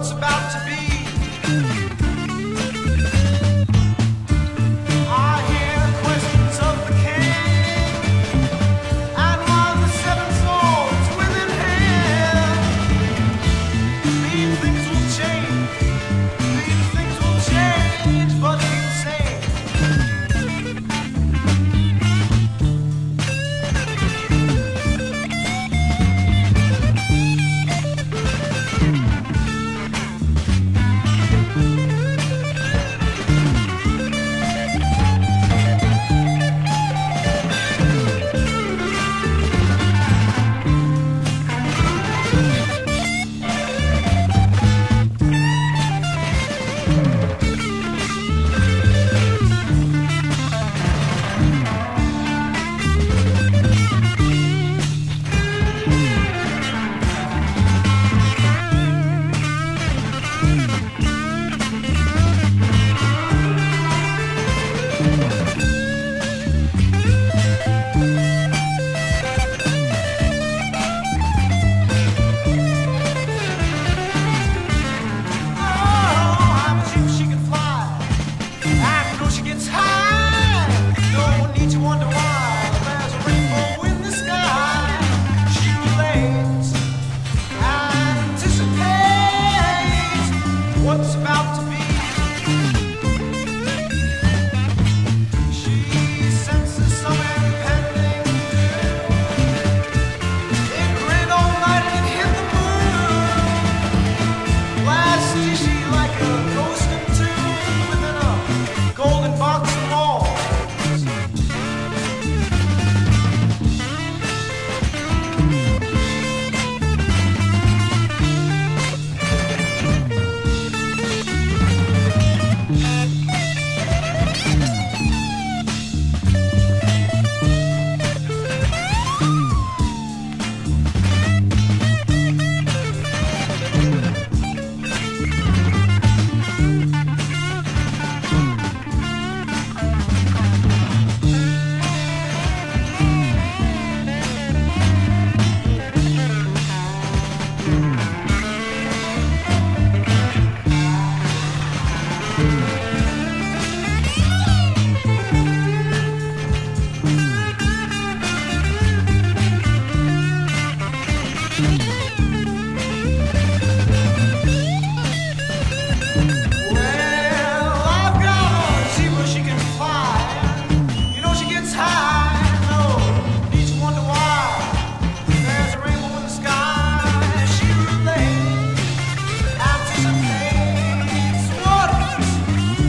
It's about to be.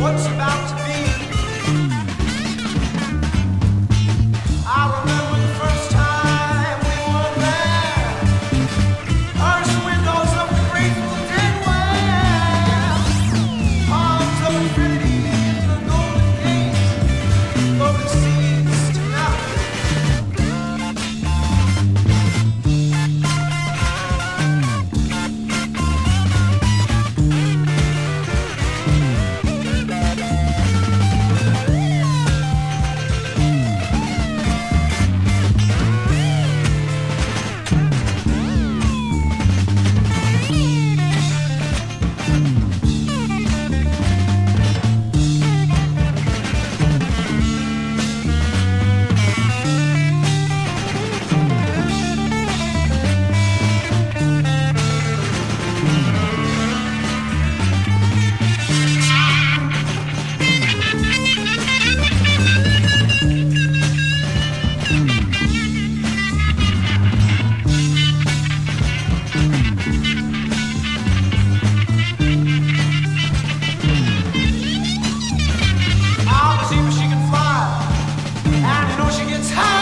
What's about It's high.